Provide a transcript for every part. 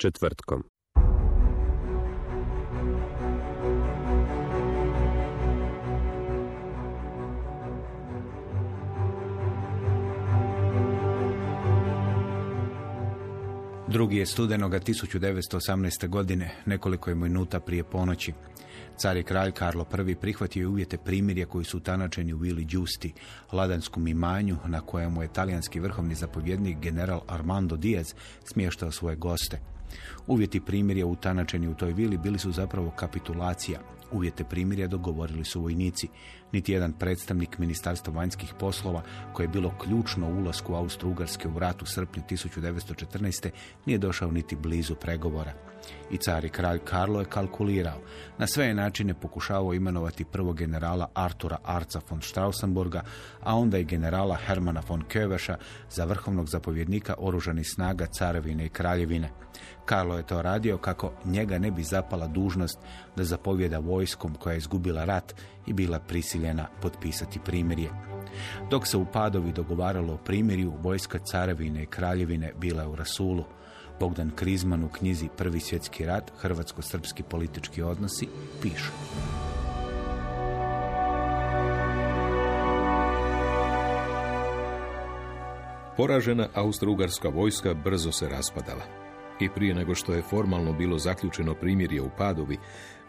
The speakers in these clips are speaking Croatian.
Četvrtkom. Drugi je studenoga 1918. godine, nekoliko je minuta prije ponoći. Car i kralj Karlo I prihvatio je uvjete primirja koji su utanačeni u Vili Giusti, ladanskom imanju na kojemu je talijanski vrhovni zapovjednik general Armando Diaz smještao svoje goste. Uvjeti primirja utanačeni u toj vili bili su zapravo kapitulacija. Uvjete primirja dogovorili su vojnici. Niti jedan predstavnik Ministarstva vanjskih poslova, koje je bilo ključno u ulasku Austro-Ugarske u rat u srpnju 1914. nije došao niti blizu pregovora. I car i kralj Karlo je kalkulirao. Na sve načine pokušavao imenovati prvog generala Artura Arca von Strausenburga, a onda i generala Hermana von Köveša za vrhovnog zapovjednika oružanih snaga carevine i kraljevine. Karlo je to radio kako njega ne bi zapala dužnost da zapovjeda vojskom koja je izgubila rat i bila prisiljena potpisati primirje. Dok se u Padovi dogovaralo o primirju, vojska carevine i kraljevine bila je u Rasulu. Bogdan Krizman u knjizi Prvi svjetski rat, hrvatsko-srpski politički odnosi, piše. Poražena austrougarska vojska brzo se raspadala. I prije nego što je formalno bilo zaključeno primirje u Padovi,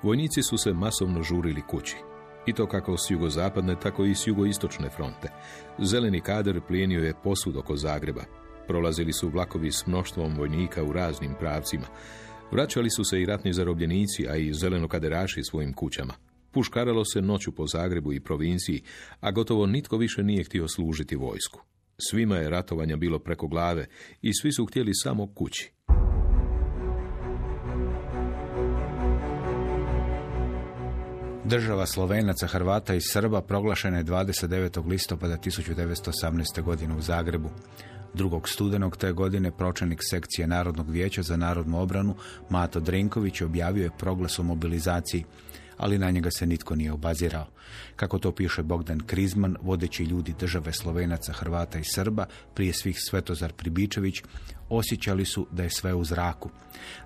vojnici su se masovno žurili kući. I to kako s jugozapadne, tako i s jugoistočne fronte. Zeleni kader plijenio je posud oko Zagreba. Prolazili su vlakovi s mnoštvom vojnika u raznim pravcima. Vraćali su se i ratni zarobljenici, a i zelenokaderaši svojim kućama. Puškaralo se noću po Zagrebu i provinciji, a gotovo nitko više nije htio služiti vojsku. Svima je ratovanja bilo preko glave i svi su htjeli samo kući. Država Slovenaca, Hrvata i Srba proglašena je 29. listopada 1918. godine u Zagrebu. Drugog studenog te godine pročelnik sekcije Narodnog vijeća za narodnu obranu Mato Drenković objavio je proglas o mobilizaciji, ali na njega se nitko nije obazirao. Kako to piše Bogdan Krizman, vodeći ljudi države Slovenaca, Hrvata i Srba, prije svih Svetozar Pribičević, osjećali su da je sve u zraku.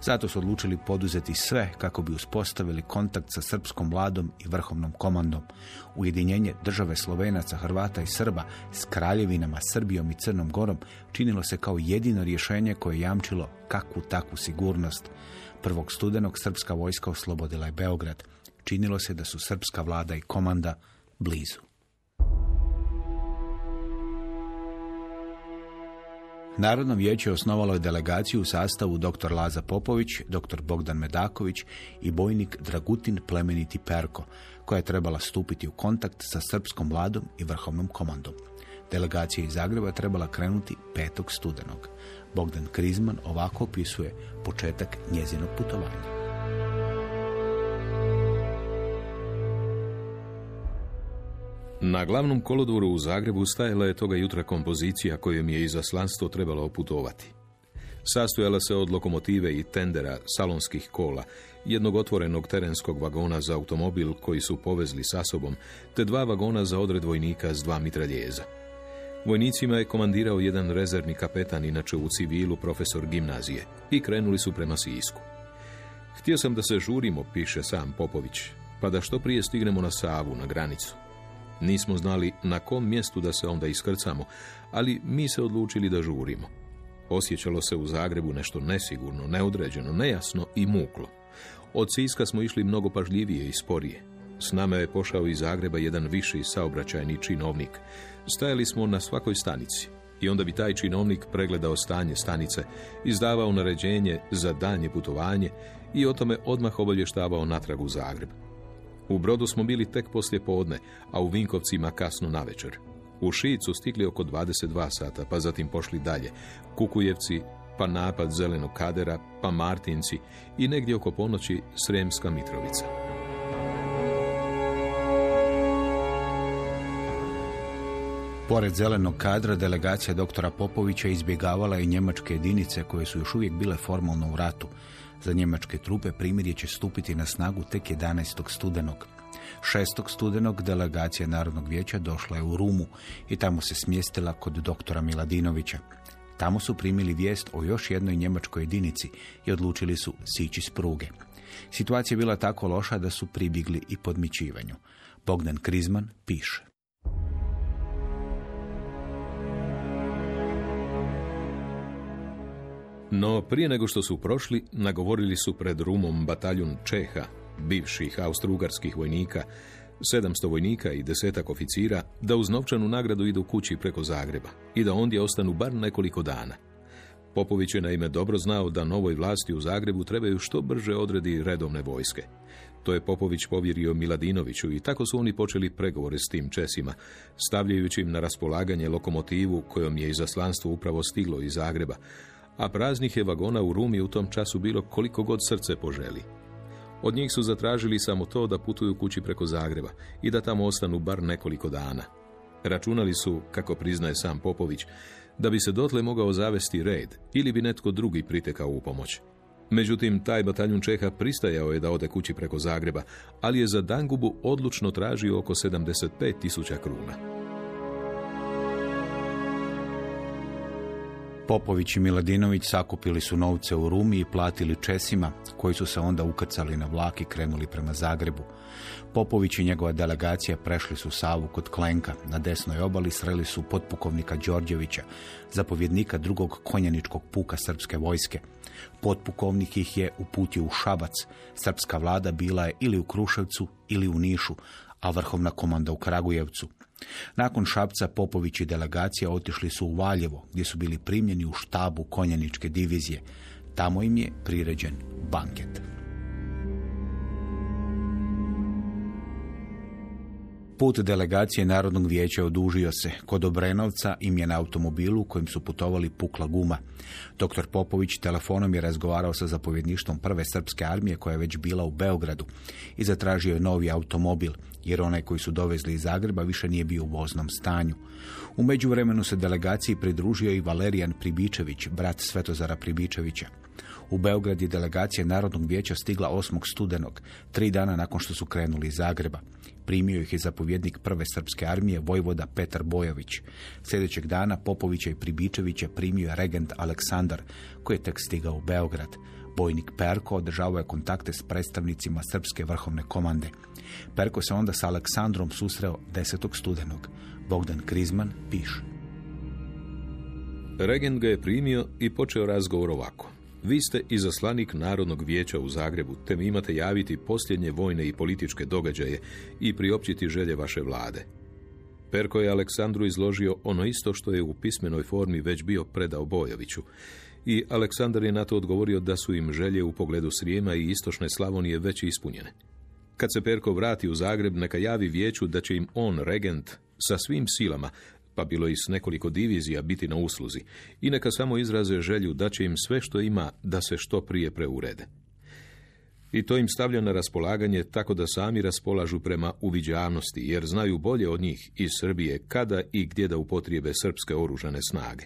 Zato su odlučili poduzeti sve kako bi uspostavili kontakt sa srpskom vladom i vrhovnom komandom. Ujedinjenje države Slovenaca, Hrvata i Srba s kraljevinama, Srbijom i Crnom Gorom činilo se kao jedino rješenje koje je jamčilo kakvu takvu sigurnost. Prvog studenog srpska vojska oslobodila je Beograd. Činilo se da su srpska vlada i komanda blizu. Narodno vijeće osnovalo je delegaciju u sastavu dr. Laza Popović, dr. Bogdan Medaković i bojnik Dragutin Plemeniti Perko, koja je trebala stupiti u kontakt sa srpskom vladom i vrhovnom komandom. Delegacija iz Zagreba trebala krenuti 5. studenog. Bogdan Krizman ovako opisuje početak njezinog putovanja. Na glavnom kolodvoru u Zagrebu stajala je toga jutra kompozicija kojom je izaslanstvo trebalo oputovati. Sastojala se od lokomotive i tendera, salonskih kola, jednog otvorenog terenskog vagona za automobil koji su povezli sa sobom, te dva vagona za odred vojnika s dva mitraljeza. Vojnicima je komandirao jedan rezervni kapetan, inače u civilu profesor gimnazije, i krenuli su prema Sisku. Htio sam da se žurimo, piše sam Popović, pa da što prije stignemo na Savu, na granicu. Nismo znali na kom mjestu da se onda iskrcamo, ali mi se odlučili da žurimo. Osjećalo se u Zagrebu nešto nesigurno, neodređeno, nejasno i muklo. Od Siska smo išli mnogo pažljivije i sporije. S nama je pošao iz Zagreba jedan viši saobraćajni činovnik. Stajali smo na svakoj stanici i onda bi taj činovnik pregledao stanje stanice, izdavao naređenje za daljnje putovanje i o tome odmah obavještavao natrag u Zagreb. U Brodu smo bili tek poslije podne, a u Vinkovcima kasno navečer. U Šicu stigli oko 22 sata, pa zatim pošli dalje. Kukujevci, pa napad Zelenog kadera, pa Martinci i negdje oko ponoći Sremska Mitrovica. Pored zelenog kadra, delegacija doktora Popovića izbjegavala i njemačke jedinice koje su još uvijek bile formalno u ratu. Za njemačke trupe primirje će stupiti na snagu tek 11. studenog. 6. studenog delegacija Narodnog vijeća došla je u Rumu i tamo se smjestila kod doktora Miladinovića. Tamo su primili vijest o još jednoj njemačkoj jedinici i odlučili su sići s pruge. Situacija je bila tako loša da su pribjegli i podmićivanju. Bogdan Krizman piše. No prije nego što su prošli, nagovorili su pred Rumom bataljun Čeha, bivših austrougarskih vojnika, 700 vojnika i desetak oficira, da uz novčanu nagradu idu kući preko Zagreba i da ondje ostanu bar nekoliko dana. Popović je naime dobro znao da novoj vlasti u Zagrebu trebaju što brže odredi redovne vojske. To je Popović povjerio Miladinoviću i tako su oni počeli pregovore s tim Česima, stavljajući im na raspolaganje lokomotivu kojom je izaslanstvo upravo stiglo iz Zagreba, a praznih je vagona u Rumi u tom času bilo koliko god srce poželi. Od njih su zatražili samo to da putuju kući preko Zagreba i da tamo ostanu bar nekoliko dana. Računali su, kako priznaje sam Popović, da bi se dotle mogao zavesti red ili bi netko drugi pritekao u pomoć. Međutim, taj bataljun Čeha pristajao je da ode kući preko Zagreba, ali je za Dangubu odlučno tražio oko 75 tisuća kruna. Popović i Miladinović sakupili su novce u Rumi i platili Česima, koji su se onda ukrcali na vlak i krenuli prema Zagrebu. Popović i njegova delegacija prešli su Savu kod Klenka. Na desnoj obali sreli su potpukovnika Đorđevića, zapovjednika drugog konjaničkog puka srpske vojske. Potpukovnik ih je uputio u Šabac. Srpska vlada bila je ili u Kruševcu ili u Nišu, a vrhovna komanda u Kragujevcu. Nakon Šapca Popović i delegacija otišli su u Valjevo, gdje su bili primljeni u štabu konjaničke divizije. Tamo im je priređen banket. Put delegacije Narodnog vijeća odužio se. Kod Obrenovca im je na automobilu u kojem su putovali pukla guma. Dr. Popović telefonom je razgovarao sa zapovjedništvom prve srpske armije koja je već bila u Beogradu i zatražio je novi automobil, jer onaj koji su dovezli iz Zagreba više nije bio u voznom stanju. U međuvremenu se delegaciji pridružio i Valerijan Pribičević, brat Svetozara Pribičevića. U Beograd je delegacija Narodnog vijeća stigla 8. studenog, tri dana nakon što su krenuli iz Zagreba. Primio ih je zapovjednik prve srpske armije vojvoda Petar Bojović. Sljedećeg dana Popovića i Pribičevića primio je regent Aleksandar, koji je tek stigao u Beograd. Bojnik Perko održavao je kontakte s predstavnicima srpske vrhovne komande. Perko se onda s Aleksandrom susreo 10. studenog. Bogdan Krizman piše. Regent ga je primio i počeo razgovor ovako. Vi ste izaslanik Narodnog vijeća u Zagrebu, te mi imate javiti posljednje vojne i političke događaje i priopćiti želje vaše vlade. Perko je Aleksandru izložio ono isto što je u pismenoj formi već bio predao Bojoviću. I Aleksandar je na to odgovorio da su im želje u pogledu Srijema i istočne Slavonije već ispunjene. Kad se Perko vrati u Zagreb, neka javi vijeću da će im on, regent, sa svim silama pa bilo i s nekoliko divizija biti na usluzi, i neka samo izraze želju da će im sve što ima da se što prije preurede. I to im stavlja na raspolaganje tako da sami raspolažu prema uviđavnosti, jer znaju bolje od njih iz Srbije kada i gdje da upotrijebe srpske oružane snage.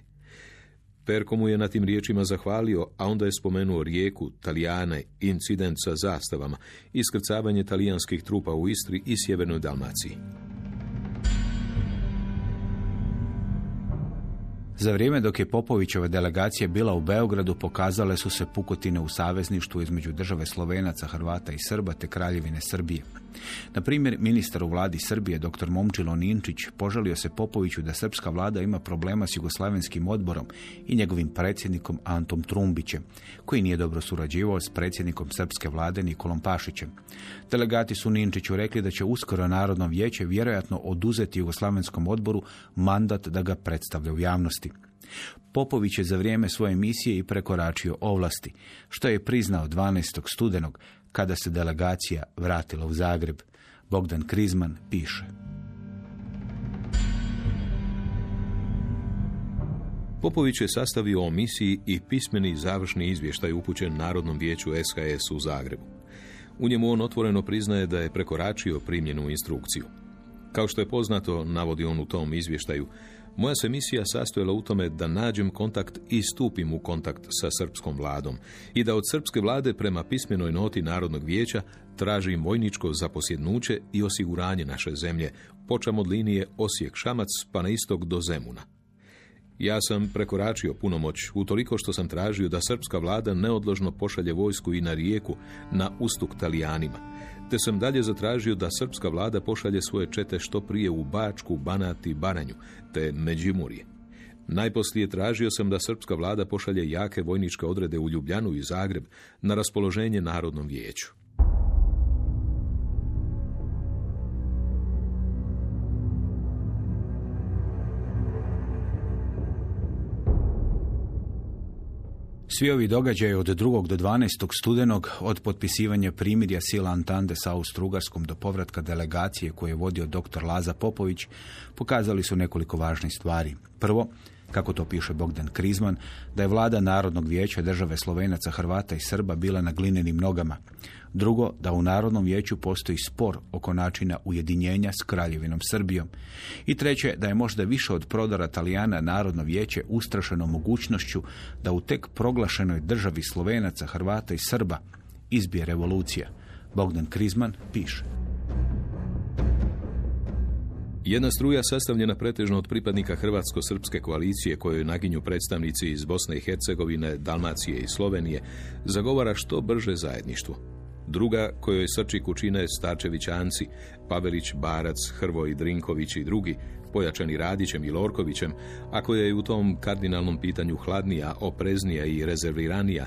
Perko mu je na tim riječima zahvalio, a onda je spomenuo rijeku, Talijane, incident sa zastavama, iskrcavanje talijanskih trupa u Istri i Sjevernoj Dalmaciji. Za vrijeme dok je Popovićeva delegacija bila u Beogradu pokazale su se pukotine u savezništvu između države Slovenaca, Hrvata i Srba te Kraljevine Srbije. Na primjer, ministar u vladi Srbije, dr. Momčilo Ninčić, požalio se Popoviću da srpska vlada ima problema s jugoslavenskim odborom i njegovim predsjednikom Antom Trumbićem, koji nije dobro surađivao s predsjednikom srpske vlade Nikolom Pašićem. Delegati su Ninčiću rekli da će uskoro Narodno vijeće vjerojatno oduzeti jugoslavenskom odboru mandat da ga predstavlja u javnosti. Popović je za vrijeme svoje misije i prekoračio ovlasti, što je priznao 12. studenog kada se delegacija vratila u Zagreb. Bogdan Krizman piše. Popović je sastavio o misiji i pismeni završni izvještaj upućen Narodnom vijeću SHS u Zagrebu. U njemu on otvoreno priznaje da je prekoračio primljenu instrukciju. Kao što je poznato, navodi on u tom izvještaju, moja se misija sastojala u tome da nađem kontakt i stupim u kontakt sa srpskom vladom i da od srpske vlade prema pismenoj noti Narodnog vijeća tražim vojničko zaposjednuće i osiguranje naše zemlje, počam od linije Osijek-Šamac pa na istog do Zemuna. Ja sam prekoračio punomoć utoliko što sam tražio da srpska vlada neodložno pošalje vojsku i na rijeku na ustuk Talijanima, te sam dalje zatražio da srpska vlada pošalje svoje čete što prije u Bačku, Banat i Baranju, te Međimurje. Najposlije tražio sam da srpska vlada pošalje jake vojničke odrede u Ljubljanu i Zagreb na raspoloženje Narodnom vijeću. Svi ovi događaji od 2. do 12. studenog, od potpisivanja primirja sila Antande sa Austrougarskom do povratka delegacije koje je vodio dr. Laza Popović, pokazali su nekoliko važnih stvari. Prvo, kako to piše Bogdan Krizman, da je vlada Narodnog vijeća države Slovenaca, Hrvata i Srba bila na glinenim nogama. Drugo, da u Narodnom vijeću postoji spor oko načina ujedinjenja s Kraljevinom Srbijom. I treće, da je možda više od prodora Talijana Narodno vijeće ustrašeno mogućnošću da u tek proglašenoj državi Slovenaca, Hrvata i Srba izbije revolucija. Bogdan Krizman piše. Jedna struja sastavljena pretežno od pripadnika Hrvatsko-Srpske koalicije kojoj naginju predstavnici iz Bosne i Hercegovine, Dalmacije i Slovenije, zagovara što brže zajedništvo. Druga, kojoj srčiku čine Starčevićanci, Pavelić, Barac, Hrvoj, Drinković i drugi, pojačani Radićem i Lorkovićem, a koja je u tom kardinalnom pitanju hladnija, opreznija i rezerviranija,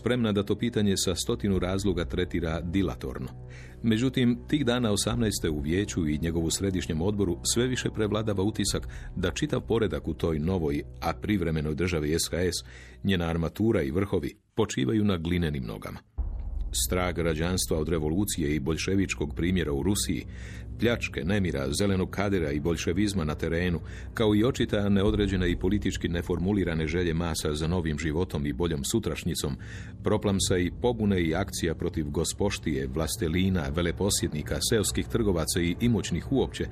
spremna da to pitanje sa stotinu razloga tretira dilatorno. Međutim, tih dana 18. u vijeću i njegovu središnjem odboru sve više prevladava utisak da čitav poredak u toj novoj, a privremenoj državi SHS, njena armatura i vrhovi počivaju na glinenim nogama. Strah građanstva od revolucije i boljševičkog primjera u Rusiji pljačke, nemira, zelenog kadera i bolševizma na terenu, kao i očita neodređene i politički neformulirane želje masa za novim životom i boljom sutrašnjicom, proplamsa i pobune i akcija protiv gospoštije, vlastelina, veleposjednika, seoskih trgovaca i imućnih uopće,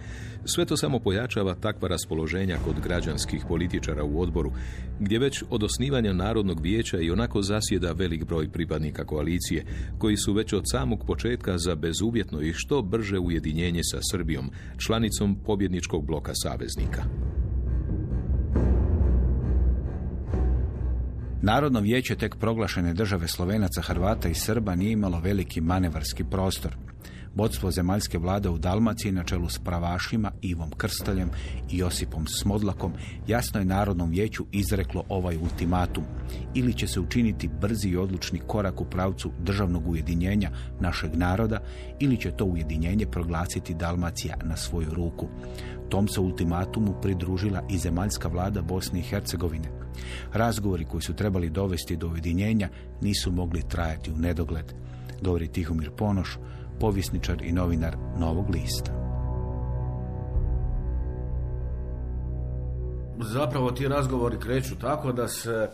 sve to samo pojačava takva raspoloženja kod građanskih političara u odboru, gdje već od osnivanja Narodnog vijeća i onako zasjeda velik broj pripadnika koalicije, koji su već od samog početka za bezuvjetno i što brže ujedinjenje sa Srbijom, članicom pobjedničkog bloka saveznika. Narodno vijeće tek proglašene države Slovenaca, Hrvata i Srba nije imalo veliki manevarski prostor. Vodstvo zemaljske vlade u Dalmaciji na čelu s pravašima Ivom Krstaljem i Josipom Smodlakom jasno je Narodnom vijeću izreklo ovaj ultimatum. Ili će se učiniti brzi i odlučni korak u pravcu državnog ujedinjenja našeg naroda ili će to ujedinjenje proglasiti Dalmacija na svoju ruku. Tom se ultimatumu pridružila i zemaljska vlada Bosne i Hercegovine. Razgovori koji su trebali dovesti do ujedinjenja nisu mogli trajati u nedogled. Govori Tihomir Ponoš, povjesničar i novinar Novog lista. Zapravo ti razgovori kreću tako da se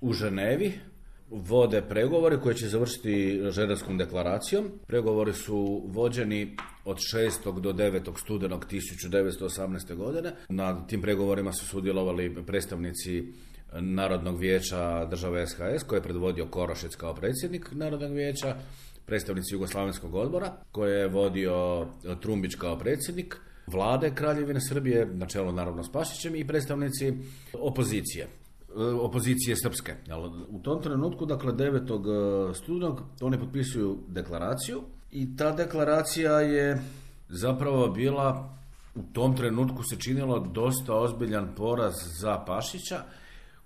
u Ženevi vode pregovore koje će završiti Ženevskom deklaracijom. Pregovori su vođeni od 6. do 9. studenog 1918. godine. Na tim pregovorima su sudjelovali predstavnici Narodnog vijeća države SHS koje je predvodio Korošec kao predsjednik Narodnog vijeća, predstavnici Jugoslavenskog odbora koje je vodio Trumbić kao predsjednik, vlade Kraljevine Srbije, na čelu naravno s Pašićem i predstavnici opozicije opozicije srpske. U tom trenutku, dakle 9. studenog, oni potpisuju deklaraciju I ta deklaracija je zapravo bila u tom trenutku se činilo dosta ozbiljan poraz za Pašića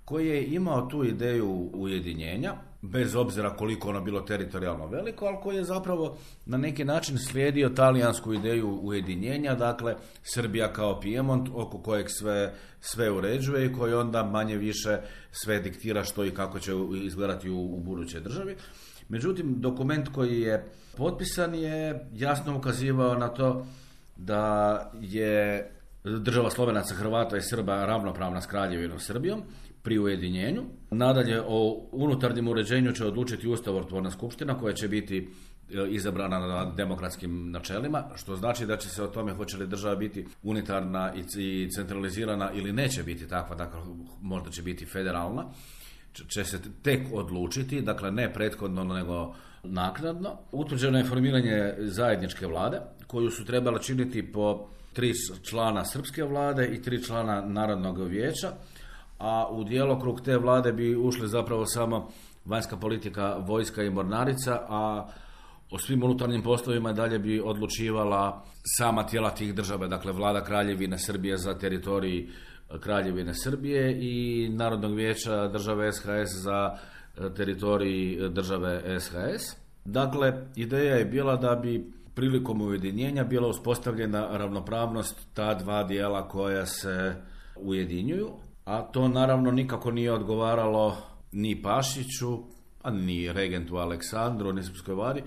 koji je imao tu ideju ujedinjenja, bez obzira koliko ono bilo teritorijalno veliko, ali koji je zapravo na neki način slijedio talijansku ideju ujedinjenja, dakle Srbija kao Pijemont oko kojeg sve, sve uređuje i koji onda manje više sve diktira što i kako će izgledati u, u budućoj državi. Međutim, dokument koji je potpisan je jasno ukazivao na to da je država Slovenaca, Hrvata i Srba ravnopravna s kraljevinom Srbijom pri ujedinjenju. Nadalje, o unutarnjem uređenju će odlučiti Ustavotvorna skupština koja će biti e, izabrana na demokratskim načelima, što znači da će se o tome hoće li država biti unitarna i centralizirana ili neće biti takva, dakle možda će biti federalna, će se tek odlučiti, dakle ne prethodno nego naknadno. Utvrđeno je formiranje zajedničke vlade koju su trebala činiti po tri člana srpske vlade i tri člana Narodnog vijeća, a u djelokrug te vlade bi ušli zapravo samo vanjska politika, vojska i mornarica, a o svim unutarnjim poslovima dalje bi odlučivala sama tijela tih država, dakle vlada Kraljevine Srbije za teritoriji Kraljevine Srbije i Narodnog vijeća države SHS za e, teritoriji države SHS. Dakle, ideja je bila da bi prilikom ujedinjenja bila uspostavljena ravnopravnost ta dva dijela koja se ujedinjuju, a to naravno nikako nije odgovaralo ni Pašiću, a ni regentu Aleksandru, ni Srpskoj vladi.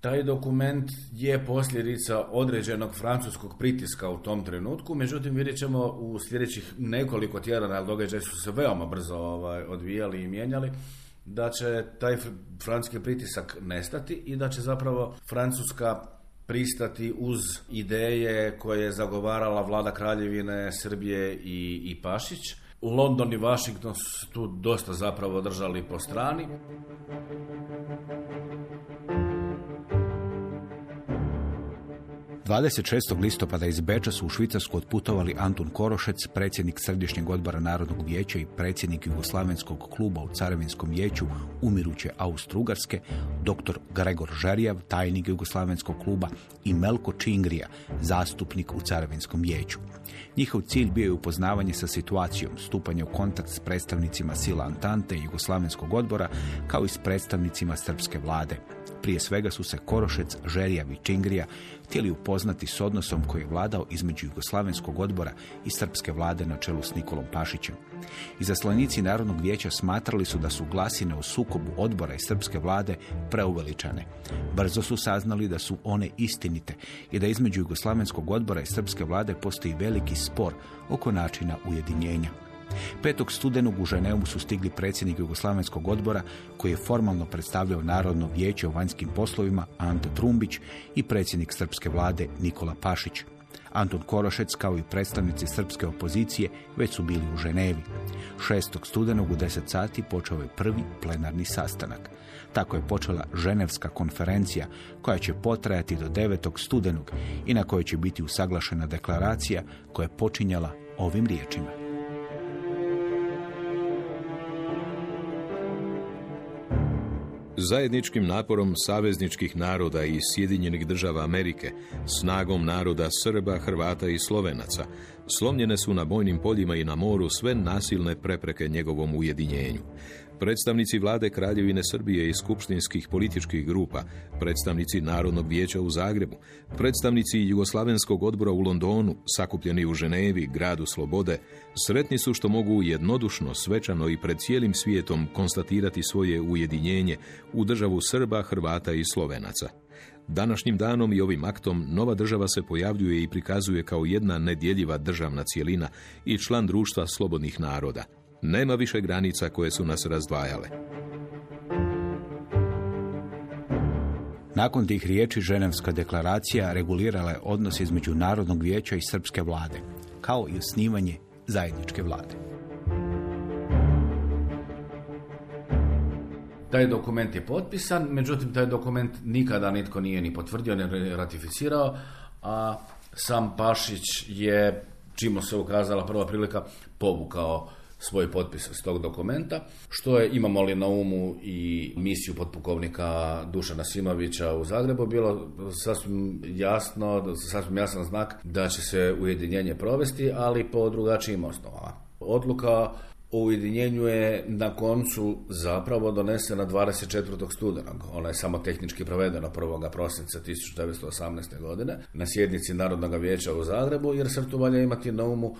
Taj dokument je posljedica određenog francuskog pritiska u tom trenutku, međutim vidjet ćemo u sljedećih nekoliko tjedana, ali događaji su se veoma brzo ovaj, odvijali i mijenjali, da će taj francuski pritisak nestati i da će zapravo Francuska pristati uz ideje koje je zagovarala vlada Kraljevine Srbije i, i Pašić. London i Washington su tu dosta zapravo držali po strani. 26. listopada iz Beča su u Švicarsku otputovali Antun Korošec, predsjednik Središnjeg odbora Narodnog vijeća i predsjednik Jugoslavenskog kluba u Caravinskom vijeću umiruće Austrougarske, dr. Gregor Žerjav, tajnik Jugoslavenskog kluba i Melko Čingrija, zastupnik u Caravinskom vijeću. Njihov cilj bio je upoznavanje sa situacijom, stupanje u kontakt s predstavnicima sila Antante i Jugoslavenskog odbora, kao i s predstavnicima srpske vlade. Prije svega su se Korošec, Žerjav i Čingrija htjeli upoznati s odnosom koji je vladao između Jugoslavenskog odbora i srpske vlade na čelu s Nikolom Pašićem. Izaslanici Narodnog vijeća smatrali su da su glasine o sukobu odbora i srpske vlade preuveličane. Brzo su saznali da su one istinite i da između Jugoslavenskog odbora i srpske vlade postoji veliki spor oko načina ujedinjenja. 5. studenog u Ženevu su stigli predsjednik Jugoslavenskog odbora koji je formalno predstavljao Narodno vijeće o vanjskim poslovima Ante Trumbić i predsjednik srpske vlade Nikola Pašić. Anton Korošec kao i predstavnici srpske opozicije već su bili u Ženevi. 6. studenog u 10 sati počeo je prvi plenarni sastanak. Tako je počela Ženevska konferencija koja će potrajati do 9. studenog i na kojoj će biti usaglašena deklaracija koja je počinjala ovim riječima. Zajedničkim naporom savezničkih naroda i Sjedinjenih država Amerike, snagom naroda Srba, Hrvata i Slovenaca, slomljene su na bojnim poljima i na moru sve nasilne prepreke njegovom ujedinjenju. Predstavnici vlade Kraljevine Srbije i skupštinskih političkih grupa, predstavnici Narodnog vijeća u Zagrebu, predstavnici Jugoslavenskog odbora u Londonu, sakupljeni u Ženevi, gradu Slobode, sretni su što mogu jednodušno, svečano i pred cijelim svijetom konstatirati svoje ujedinjenje u državu Srba, Hrvata i Slovenaca. Današnjim danom i ovim aktom nova država se pojavljuje i prikazuje kao jedna nedjeljiva državna cijelina i član društva slobodnih naroda, nema više granica koje su nas razdvajale. Nakon tih riječi Ženevska deklaracija regulirala je odnos između Narodnog vijeća i srpske vlade, kao i osnivanje zajedničke vlade. Taj dokument je potpisan, međutim taj dokument nikada nitko nije ni potvrdio, ni ratificirao, a sam Pašić je, čimo se ukazala prva prilika, povukao svoj potpis s tog dokumenta, što je, imamo li na umu i misiju potpukovnika Dušana Simovića u Zagrebu, bilo sasvim jasno, sasvim jasan znak da će se ujedinjenje provesti, ali po drugačijim osnovama. Odluka o ujedinjenju je na koncu zapravo donesena 24. studenog. Ona je samo tehnički provedena 1. prosinca 1918. godine na sjednici Narodnog vijeća u Zagrebu, jer se imati na umu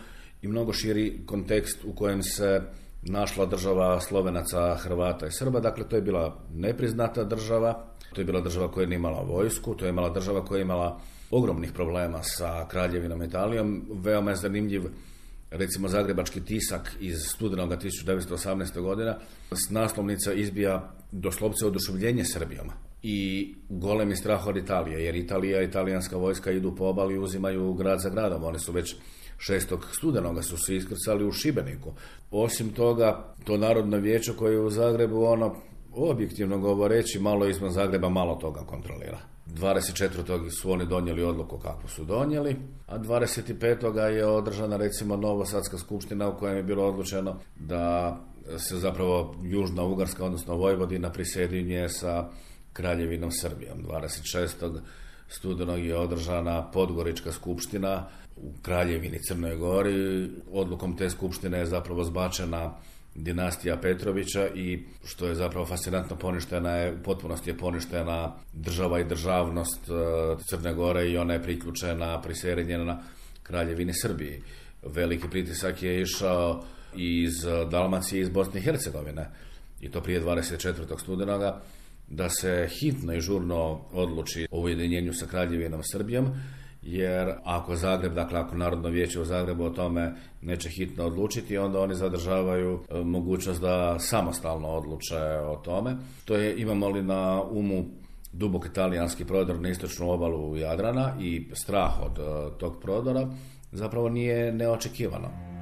i mnogo širi kontekst u kojem se našla država Slovenaca, Hrvata i Srba. Dakle, to je bila nepriznata država, to je bila država koja nije imala vojsku, to je imala država koja je imala ogromnih problema sa kraljevinom Italijom. Veoma je zanimljiv recimo zagrebački tisak iz studenoga 1918. godina s naslovnica izbija doslovce oduševljenje Srbijom i golemi strah od Italije, jer Italija i italijanska vojska idu po obali i uzimaju grad za gradom. Oni su već 6. studenoga su se iskrcali u Šibeniku. Osim toga, to narodno vijeće koje je u Zagrebu, ono, objektivno govoreći, malo izvan Zagreba, malo toga kontrolira. 24. su oni donijeli odluku kako su donijeli, a 25. je održana recimo Novosadska skupština u kojem je bilo odlučeno da se zapravo Južna Ugarska, odnosno Vojvodina prisjedinje sa Kraljevinom Srbijom. 26. studenog je održana Podgorička skupština u Kraljevini Crnoj Gori. Odlukom te skupštine je zapravo zbačena dinastija Petrovića i što je zapravo fascinantno poništena je, u potpunosti je poništena država i državnost e, Crne Gore i ona je priključena, priserenjena na kraljevini Srbiji. Veliki pritisak je išao iz Dalmacije i iz Bosne i Hercegovine i to prije 24. studenoga da se hitno i žurno odluči o ujedinjenju sa kraljevinom Srbijom jer ako Zagreb, dakle ako Narodno vijeće u Zagrebu o tome neće hitno odlučiti, onda oni zadržavaju e, mogućnost da samostalno odluče o tome. To je, imamo li na umu dubok italijanski prodor na istočnu obalu Jadrana i strah od e, tog prodora, zapravo nije neočekivano.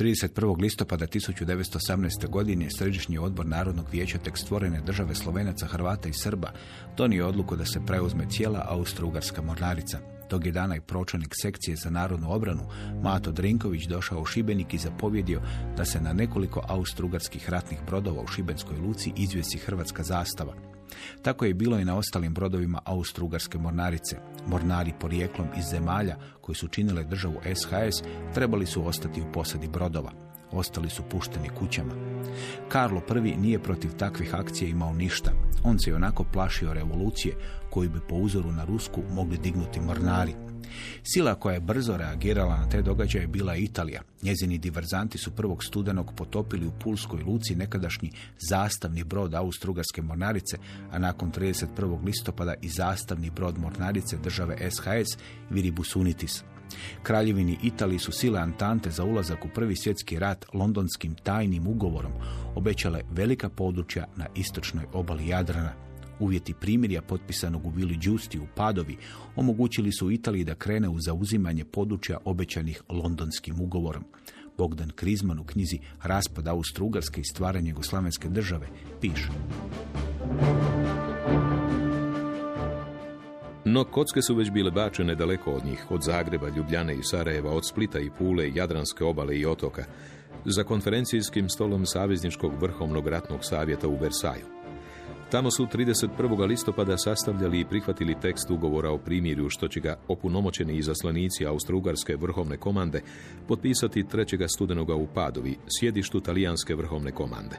31. listopada 1918. godine Središnji odbor Narodnog vijeća tek stvorene države Slovenaca, Hrvata i Srba donio odluku da se preuzme cijela Austro-Ugarska mornarica. Tog je dana i pročelnik sekcije za narodnu obranu Mato Drinković došao u Šibenik i zapovjedio da se na nekoliko austrougarskih ratnih brodova u Šibenskoj luci izvjesi hrvatska zastava. Tako je bilo i na ostalim brodovima Austro-Ugarske mornarice. Mornari porijeklom iz zemalja koji su činile državu SHS trebali su ostati u posadi brodova. Ostali su pušteni kućama. Karlo I nije protiv takvih akcija imao ništa. On se i onako plašio revolucije koju bi po uzoru na Rusku mogli dignuti mornari. Sila koja je brzo reagirala na te događaje bila Italija. Njezini diverzanti su prvog studenog potopili u Pulskoj luci nekadašnji zastavni brod Austrugarske mornarice, a nakon 31. listopada i zastavni brod mornarice države SHS Viribus Unitis. Kraljevini Italiji su sile Antante za ulazak u prvi svjetski rat londonskim tajnim ugovorom obećale velika područja na istočnoj obali Jadrana. Uvjeti primirja potpisanog u Vili Đusti u Padovi omogućili su Italiji da krene u zauzimanje područja obećanih londonskim ugovorom. Bogdan Krizman u knjizi Raspad Austro-Ugarske i stvaranje Jugoslavenske države piše. No kocke su već bile bačene daleko od njih, od Zagreba, Ljubljane i Sarajeva, od Splita i Pule, Jadranske obale i otoka, za konferencijskim stolom Savezničkog vrhovnog ratnog savjeta u Versaju. Tamo su 31. listopada sastavljali i prihvatili tekst ugovora o primirju, što će ga opunomoćeni izaslanici Austro-Ugarske vrhovne komande potpisati 3. studenoga u Padovi, sjedištu talijanske vrhovne komande.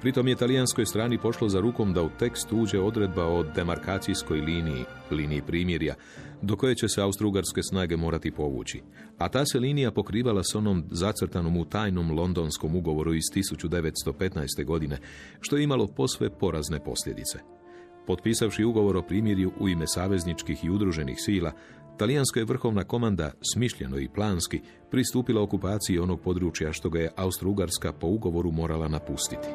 Pritom je talijanskoj strani pošlo za rukom da u tekst uđe odredba o demarkacijskoj liniji, liniji primirja, do koje će se austrougarske snage morati povući. A ta se linija pokrivala s onom zacrtanom u tajnom londonskom ugovoru iz 1915. godine, što je imalo posve porazne posljedice. Potpisavši ugovor o primirju u ime savezničkih i udruženih sila, talijanska je vrhovna komanda smišljeno i planski pristupila okupaciji onog područja što ga je Austrougarska po ugovoru morala napustiti.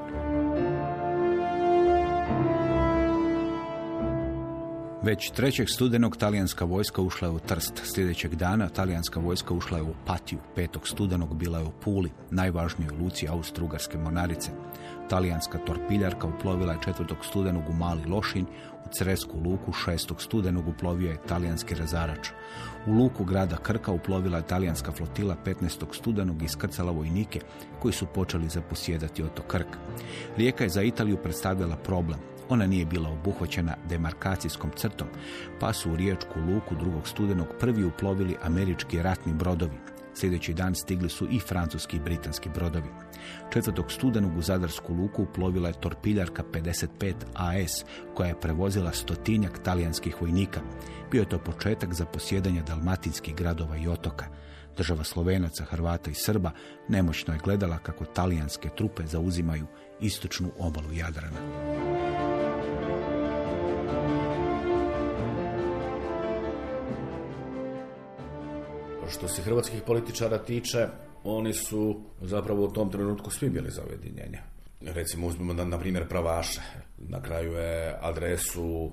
Već 3. studenog talijanska vojska ušla je u Trst. Sljedećeg dana talijanska vojska ušla je u Patiju. 5. studenog bila je u Puli, najvažnijoj luci Austro-Ugarske monarice. Talijanska torpiljarka uplovila je 4. studenog u Mali Lošinj, u Cresku luku 6. studenog uplovio je talijanski razarač. U luku grada Krka uplovila je talijanska flotila 15. studenog i iskrcala vojnike koji su počeli zaposjedati otok Krk. Rijeka je za Italiju predstavljala problem. Ona nije bila obuhvaćena demarkacijskom crtom, pa su u riječku luku drugog studenog prvi uplovili američki ratni brodovi. Sljedeći dan stigli su i francuski i britanski brodovi. 4. studenog u Zadarsku luku uplovila je torpiljarka 55 AS, koja je prevozila stotinjak talijanskih vojnika. Bio je to početak za posjedanje dalmatinskih gradova i otoka. Država Slovenaca, Hrvata i Srba nemoćno je gledala kako talijanske trupe zauzimaju istočnu obalu Jadrana. Što se hrvatskih političara tiče, oni su zapravo u tom trenutku svi bili za ujedinjenje. Recimo uzmemo na, na primjer Pravaše. Na kraju je adresu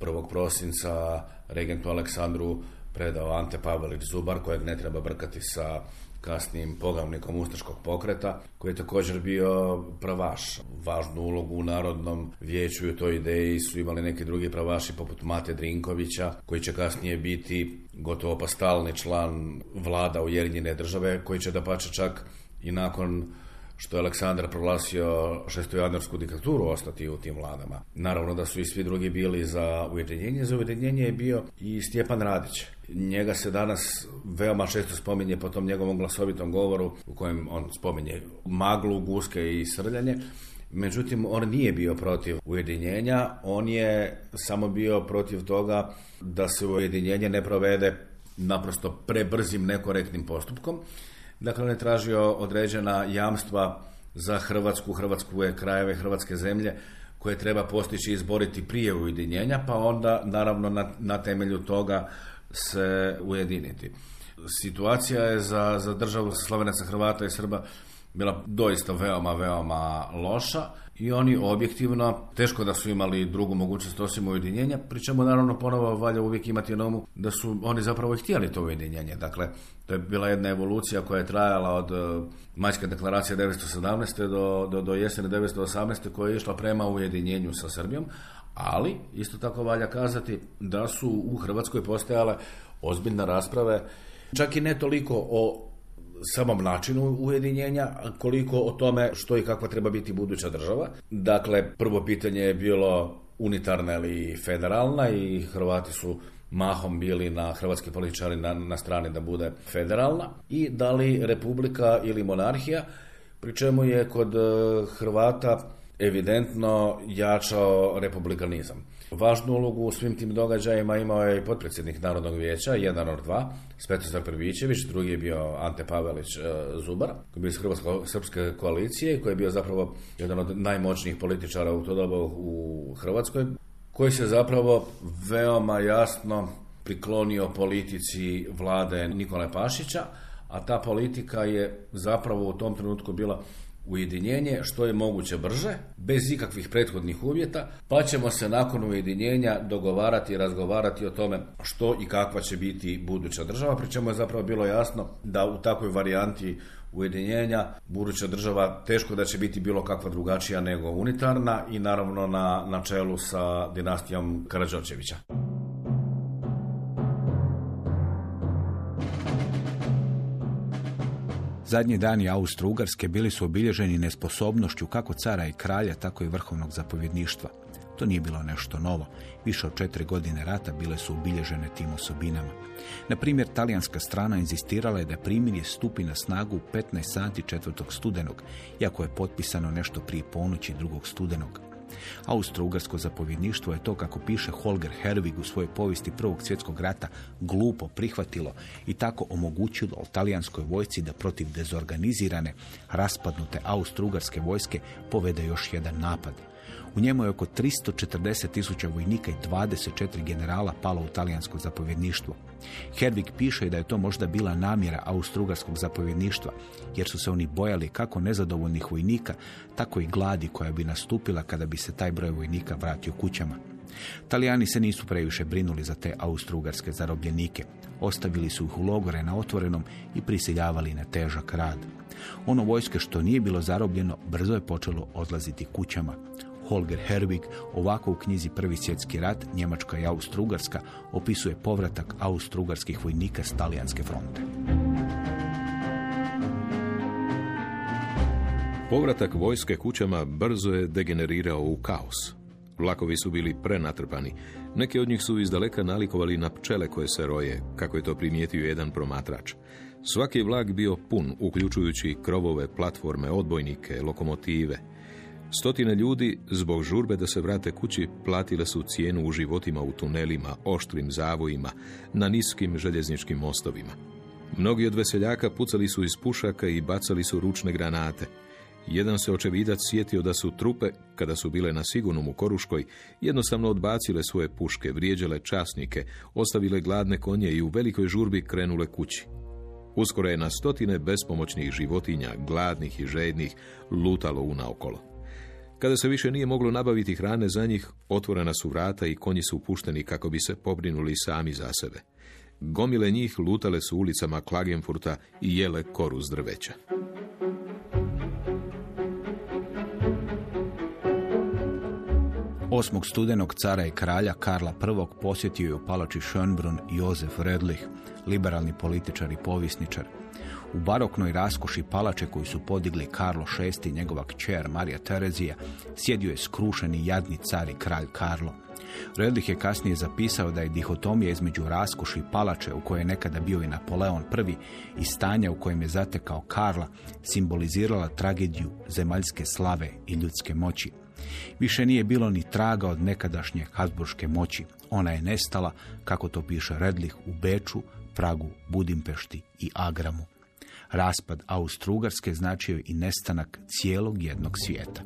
1. prosinca regentu Aleksandru predao Ante Pavelić Zubar, kojeg ne treba brkati sa kasnijim poglavnikom Ustaškog pokreta, koji je također bio pravaš. Važnu ulogu u Narodnom vijeću i u toj ideji su imali neki drugi pravaši poput Mate Drinkovića, koji će kasnije biti gotovo pa stalni član vlada Ujedinjene države, koji će da pače čak i nakon što je Aleksandar proglasio šestojanuarsku diktaturu ostati u tim vladama. Naravno da su i svi drugi bili za ujedinjenje. Za ujedinjenje je bio i Stjepan Radić. Njega se danas veoma često spominje po tom njegovom glasovitom govoru u kojem on spominje maglu, guske i srljanje. Međutim, on nije bio protiv ujedinjenja, on je samo bio protiv toga da se ujedinjenje ne provede naprosto prebrzim nekorektnim postupkom. Dakle, on je tražio određena jamstva za Hrvatsku, Hrvatsku krajeve, Hrvatske zemlje koje treba postići i izboriti prije ujedinjenja, pa onda naravno na, na temelju toga se ujediniti. Situacija je za, za državu Slovenaca, Hrvata i Srba bila doista veoma, veoma loša i oni objektivno, teško da su imali drugu mogućnost osim ujedinjenja, pri čemu naravno ponovo valja uvijek imati na umu da su oni zapravo htjeli to ujedinjenje. Dakle, to je bila jedna evolucija koja je trajala od uh, majske deklaracije 1917. do, do, do jesene 1918. koja je išla prema ujedinjenju sa Srbijom, ali isto tako valja kazati da su u Hrvatskoj postojale ozbiljne rasprave, čak i ne toliko o samom načinu ujedinjenja, koliko o tome što i kakva treba biti buduća država. Dakle, prvo pitanje je bilo unitarna ili federalna i Hrvati su mahom bili na hrvatski političari na, na strani da bude federalna i da li republika ili monarhija, pri čemu je kod eh, Hrvata evidentno jačao republikanizam. Važnu ulogu u svim tim događajima imao je i potpredsjednik Narodnog vijeća, jedan od dva, Svetoslav Prvićević, drugi je bio Ante Pavelić e, Zubar, koji je bio iz Hrvatsko-Srpske koalicije, koji je bio zapravo jedan od najmoćnijih političara u to doba u Hrvatskoj, koji se zapravo veoma jasno priklonio politici vlade Nikole Pašića, a ta politika je zapravo u tom trenutku bila ujedinjenje što je moguće brže, bez ikakvih prethodnih uvjeta, pa ćemo se nakon ujedinjenja dogovarati i razgovarati o tome što i kakva će biti buduća država, pri čemu je zapravo bilo jasno da u takvoj varijanti ujedinjenja buduća država teško da će biti bilo kakva drugačija nego unitarna i naravno na, na čelu sa dinastijom Karadžorčevića. Zadnji dani Austro-Ugarske bili su obilježeni nesposobnošću kako cara i kralja, tako i vrhovnog zapovjedništva. To nije bilo nešto novo. Više od četiri godine rata bile su obilježene tim osobinama. Na primjer, talijanska strana inzistirala je da primirje stupi na snagu 15 sati 4. studenog, iako je potpisano nešto prije ponoći 2. studenog. Austro-Ugarsko zapovjedništvo je to, kako piše Holger Herwig u svojoj povijesti Prvog svjetskog rata, glupo prihvatilo i tako omogućilo talijanskoj vojsci da protiv dezorganizirane, raspadnute Austro-Ugarske vojske povede još jedan napad. U njemu je oko 340 tisuća vojnika i 24 generala palo u talijansko zapovjedništvo. Hervig piše da je to možda bila namjera austrugarskog zapovjedništva, jer su se oni bojali kako nezadovoljnih vojnika, tako i gladi koja bi nastupila kada bi se taj broj vojnika vratio kućama. Talijani se nisu previše brinuli za te austrougarske zarobljenike. Ostavili su ih u logore na otvorenom i prisiljavali na težak rad. Ono vojske što nije bilo zarobljeno brzo je počelo odlaziti kućama. Holger Herwig ovako u knjizi Prvi svjetski rat, Njemačka i Austrougarska opisuje povratak austrougarskih vojnika s talijanske fronte. Povratak vojske kućama brzo je degenerirao u kaos. Vlakovi su bili prenatrpani. Neki od njih su izdaleka nalikovali na pčele koje se roje, kako je to primijetio jedan promatrač. Svaki vlak bio pun, uključujući krovove, platforme, odbojnike, lokomotive. Stotine ljudi, zbog žurbe da se vrate kući, platile su cijenu u životima u tunelima, oštrim zavojima, na niskim željezničkim mostovima. Mnogi od veseljaka pucali su iz pušaka i bacali su ručne granate. Jedan se očevidac sjetio da su trupe, kada su bile na sigurnom u Koruškoj, jednostavno odbacile svoje puške, vrijeđale časnike, ostavile gladne konje i u velikoj žurbi krenule kući. Uskoro je na stotine bespomoćnih životinja, gladnih i žednih, lutalo unaokolo. Kada se više nije moglo nabaviti hrane za njih, otvorena su vrata i konji su pušteni kako bi se pobrinuli sami za sebe. Gomile njih lutale su ulicama Klagenfurta i jele koru s drveća. 8. studenog cara i kralja Karla I. posjetio je u palači Schönbrunn Josef Redlich, liberalni političar i povisničar. U baroknoj raskoši palače koju su podigli Karlo VI i njegova kćer Marija Terezija sjedio je skrušeni jadni car i kralj Karlo. Redlich je kasnije zapisao da je dihotomija između raskoši palače u kojoj je nekada bio i Napoleon I i stanja u kojem je zatekao Karla simbolizirala tragediju zemaljske slave i ljudske moći. Više nije bilo ni traga od nekadašnje Habsburške moći. Ona je nestala, kako to piše Redlich, u Beču, Pragu, Budimpešti i Agramu. Raspad Austrougarske značio i nestanak cijelog jednog svijeta.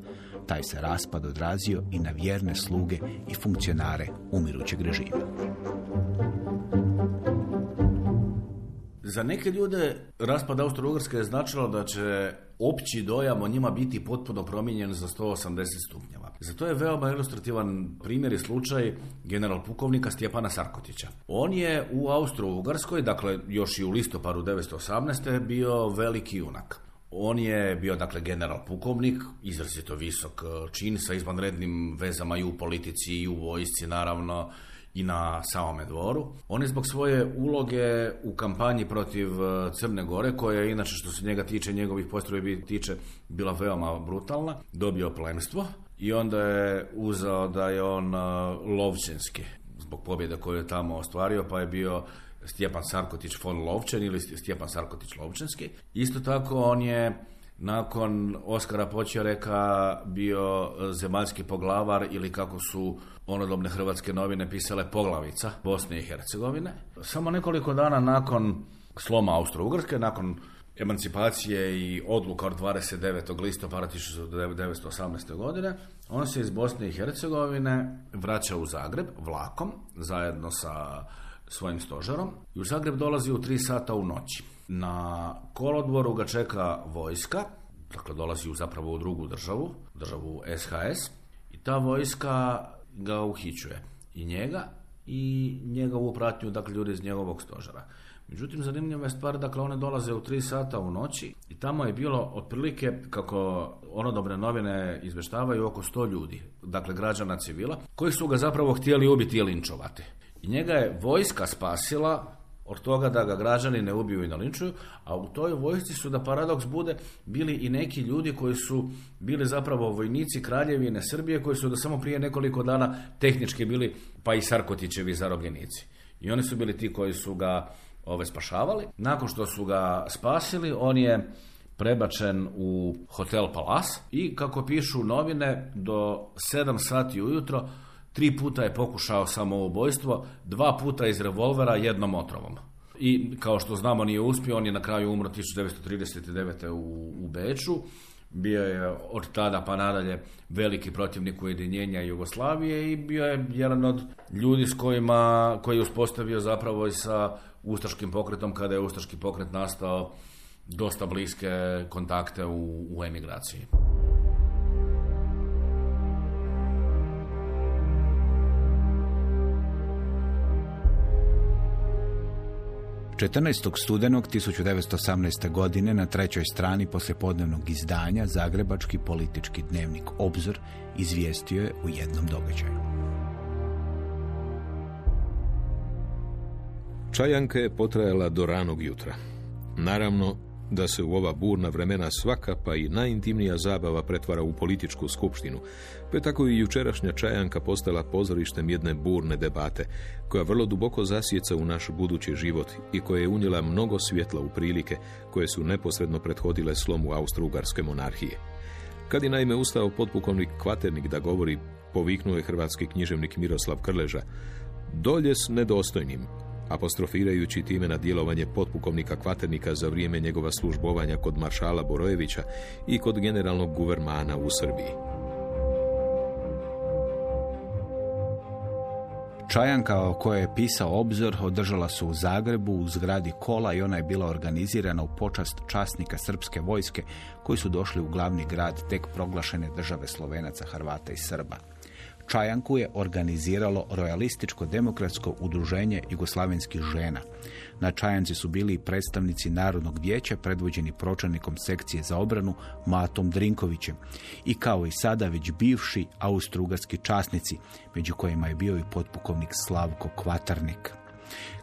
Taj se raspad odrazio i na vjerne sluge i funkcionare umirućeg režima. Za neke ljude raspad Austro-Ugrske je značilo da će opći dojam o njima biti potpuno promijenjen za 180 stupnjeva. Za to je veoma ilustrativan primjer i slučaj general pukovnika Stjepana Sarkotića. On je u Austro-Ugarskoj, dakle još i u listopadu 1918. bio veliki junak. On je bio dakle general pukovnik, izrazito visok čin sa izvanrednim vezama i u politici i u vojsci naravno i na samome dvoru. On je zbog svoje uloge u kampanji protiv e, Crne Gore, koja je inače što se njega tiče, njegovih postrojbi tiče, bila veoma brutalna, dobio plemstvo i onda je uzeo da je on e, lovčenski zbog pobjede koju je tamo ostvario, pa je bio Stjepan Sarkotić von Lovčen ili Stjepan Sarkotić Lovčenski. Isto tako on je nakon Oskara Počereka bio zemaljski poglavar ili kako su onodobne hrvatske novine pisale poglavica Bosne i Hercegovine. Samo nekoliko dana nakon sloma Austro-Ugrske, nakon emancipacije i odluka od 29. listopada 1918. godine, on se iz Bosne i Hercegovine vraća u Zagreb vlakom zajedno sa svojim stožerom i u Zagreb dolazi u tri sata u noći. Na kolodvoru ga čeka vojska, dakle dolazi u zapravo u drugu državu, državu SHS, i ta vojska ga uhićuje. I njega i njegovu pratnju, dakle ljudi iz njegovog stožera. Međutim, zanimljiva je stvar, dakle, one dolaze u tri sata u noći i tamo je bilo otprilike, kako ono dobre novine izveštavaju, oko sto ljudi, dakle, građana civila, koji su ga zapravo htjeli ubiti i linčovati. I njega je vojska spasila od toga da ga građani ne ubiju i ne linčuju, a u toj vojsci su da paradoks bude bili i neki ljudi koji su bili zapravo vojnici kraljevine Srbije koji su da samo prije nekoliko dana tehnički bili pa i Sarkotićevi zarobljenici. I oni su bili ti koji su ga ove spašavali. Nakon što su ga spasili, on je prebačen u hotel Palas i kako pišu novine do 7 sati ujutro Tri puta je pokušao samoubojstvo, dva puta iz revolvera, jednom otrovom. I kao što znamo nije uspio, on je na kraju umro 1939. u, u Beču. Bio je od tada pa nadalje veliki protivnik ujedinjenja Jugoslavije i bio je jedan od ljudi s kojima, koji je uspostavio zapravo i sa Ustaškim pokretom kada je Ustaški pokret nastao dosta bliske kontakte u, u emigraciji. 14. studenog 1918. godine na trećoj strani poslijepodnevnog izdanja Zagrebački politički dnevnik Obzor izvijestio je u jednom događaju. Čajanka je potrajala do ranog jutra. Naravno, da se u ova burna vremena svaka pa i najintimnija zabava pretvara u političku skupštinu, pa je tako i jučerašnja čajanka postala pozorištem jedne burne debate, koja vrlo duboko zasjeca u naš budući život i koja je unijela mnogo svjetla u prilike koje su neposredno prethodile slomu austro-ugarske monarhije. Kad je naime ustao potpukovnik Kvaternik da govori, poviknuo je hrvatski književnik Miroslav Krleža, dolje s nedostojnim, apostrofirajući time na djelovanje potpukovnika Kvaternika za vrijeme njegova službovanja kod maršala Borojevića i kod generalnog guvermana u Srbiji. Čajanka o kojoj je pisao obzor održala su u Zagrebu u zgradi kola i ona je bila organizirana u počast časnika srpske vojske koji su došli u glavni grad tek proglašene države Slovenaca, Hrvata i Srba. Čajanku je organiziralo Rojalističko demokratsko udruženje jugoslavenskih žena. Na Čajanci su bili i predstavnici Narodnog vijeća predvođeni pročelnikom sekcije za obranu Matom Drinkovićem i kao i sada već bivši austrougarski časnici, među kojima je bio i potpukovnik Slavko Kvatarnik.